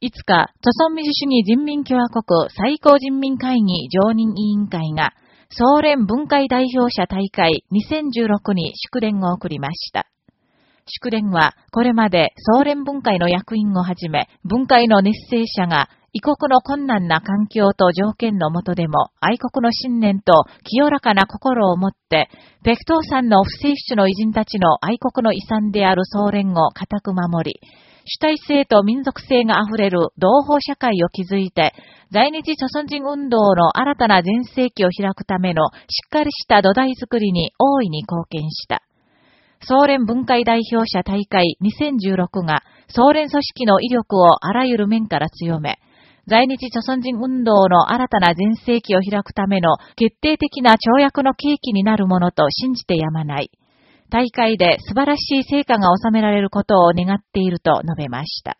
いつか、朝鮮民主主義人民共和国最高人民会議常任委員会が、総連文会代表者大会2016に祝電を送りました。祝電は、これまで総連文会の役員をはじめ、文会の熱誠者が、異国の困難な環境と条件のもとでも、愛国の信念と清らかな心を持って、北東山の不正主の偉人たちの愛国の遺産である総連を固く守り、主体性と民族性が溢れる同胞社会を築いて、在日朝鮮人運動の新たな全盛期を開くためのしっかりした土台づくりに大いに貢献した。総連文会代表者大会2016が総連組織の威力をあらゆる面から強め、在日朝鮮人運動の新たな全盛期を開くための決定的な跳躍の契機になるものと信じてやまない。大会で素晴らしい成果が収められることを願っていると述べました。